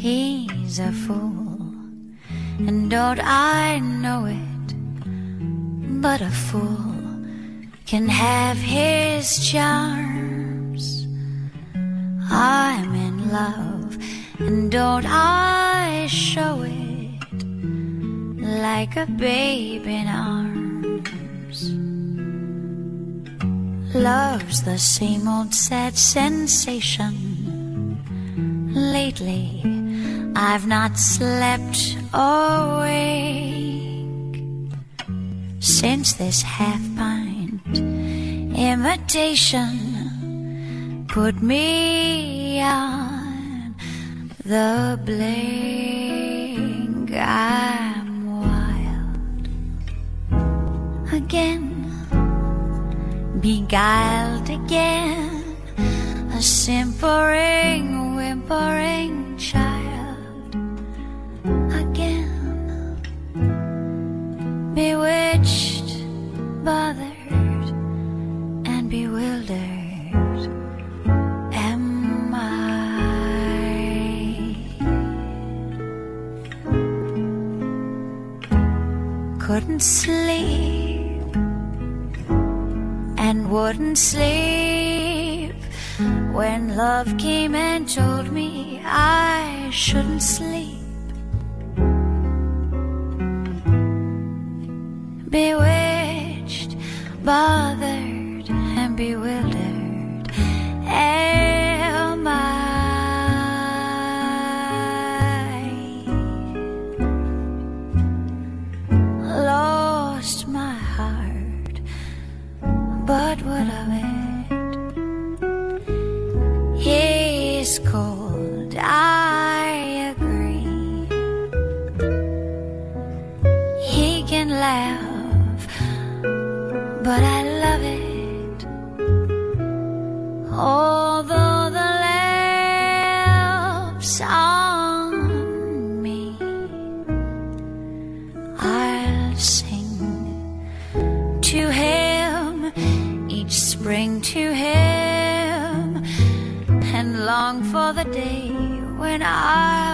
he's a fool. And don't I know it? But a fool can have his charms. I'm in love, and don't I show it like a babe in arms? Love's the same old sad sensation. Lately, I've not slept awake since this half pint imitation put me on the blink. I'm wild again, beguiled again, a simpering, whimpering child again, bewitched, bothered, and bewildered. Am I? Couldn't sleep and wouldn't sleep when love came and told me I shouldn't sleep. Bewitched, bothered, and bewildered. Am I? Lost my heart, but what of it? Cold, I agree. He can laugh, but I love it. Although the laughs on me, I'll sing to him each spring to him long for the day when I'll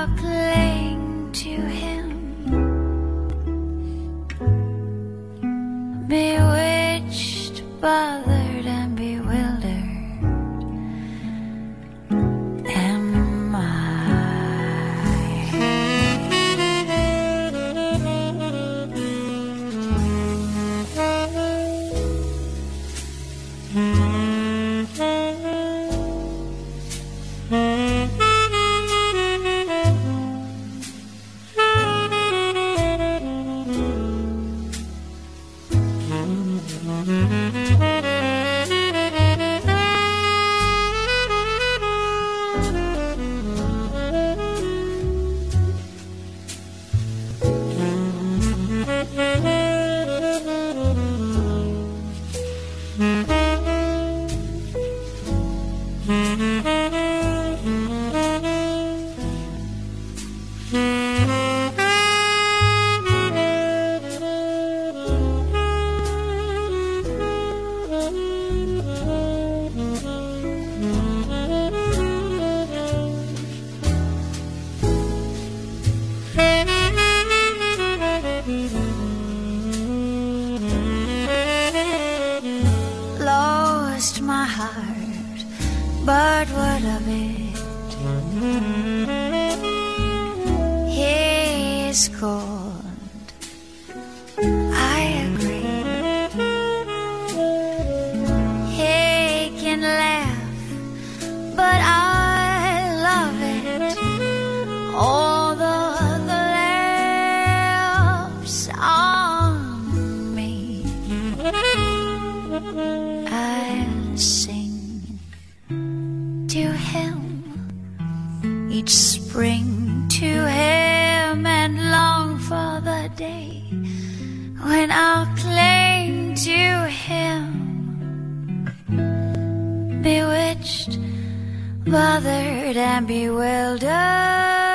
Lost heart, but what of it? He's cold. I agree. He can laugh, but I love it. Although the laughs on me, I'll sing spring to him and long for the day when I'll cling to him. Bewitched, bothered, and bewildered.